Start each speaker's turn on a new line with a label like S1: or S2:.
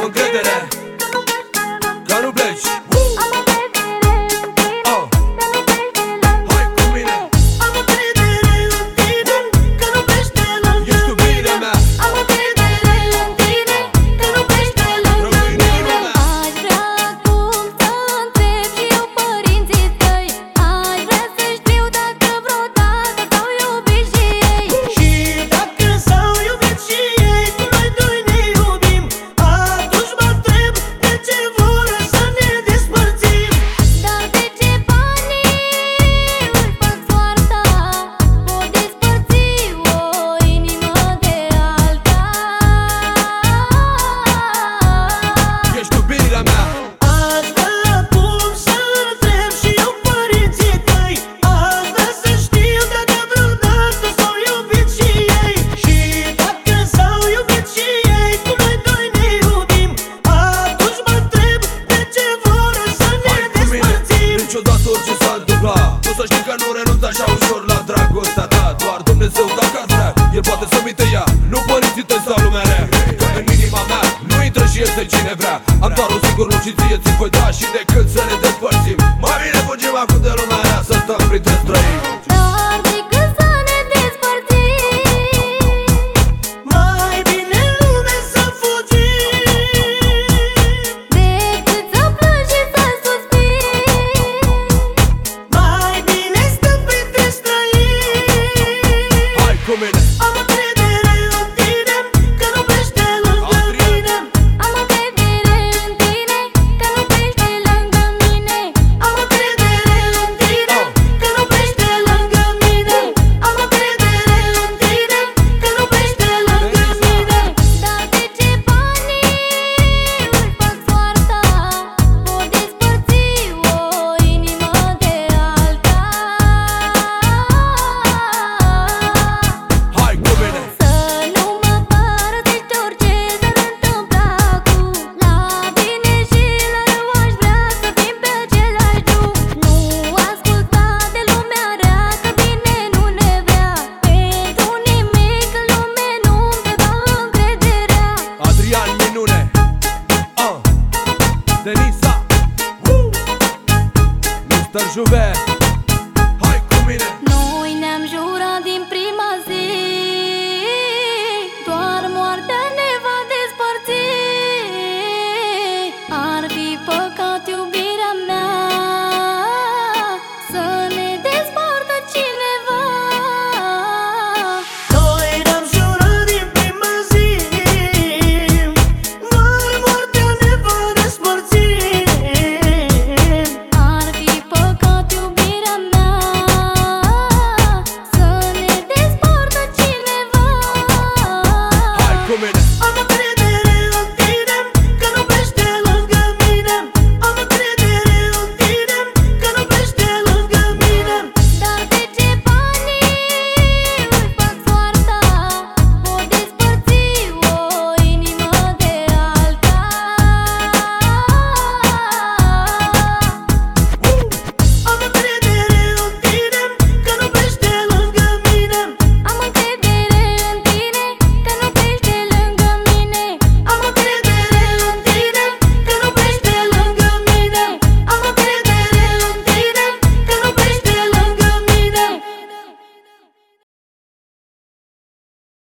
S1: am încredere Că să știi că nu renunț așa ușor la dragostea ta. Doar Dumnezeu dacă ar vrea, El poate să mi te ia. Nu părinții tăi sau lumea rea Că în inima mea nu intră și este cine vrea. Am doar un singur lucru și ție ți voi da Și decât să ne despărțim. Mai bine fugim acum de lumea Martin Jovet